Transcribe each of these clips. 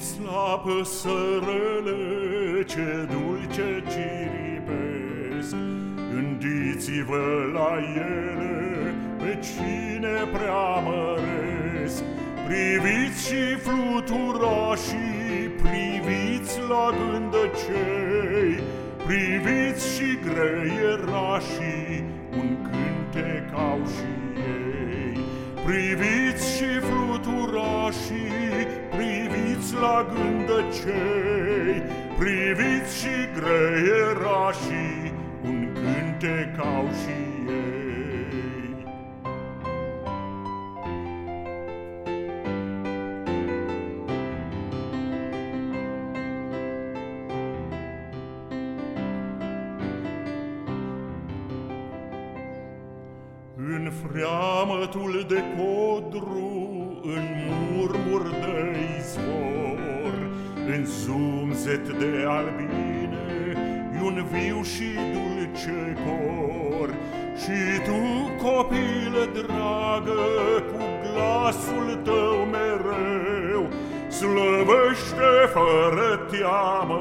Priviți la păsărele ce dulce ciripesc, Gândiți-vă la ele pe cine preamăresc. Priviți și fluturașii, priviți la gândăcei, Priviți și greierașii, un cântec au și ei. Priviți și fluturașii, priviți la gândăcei, Priviți și greierașii, un cântec au și ei. În freamătul de codru, în murmur de izvor, În zumzet de albine, un viu și dulce cor. Și tu, copilă dragă, cu glasul tău mereu, Slăvește fără teamă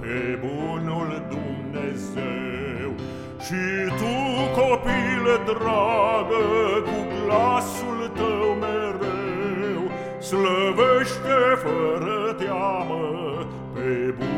pe bunul Dumnezeu. Și tu, copilă dragă, cu glasul tău mereu, Slăvește fără e